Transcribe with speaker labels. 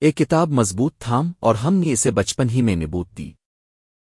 Speaker 1: ایک کتاب مضبوط تھام اور ہم نے اسے بچپن ہی میں نبوت دی۔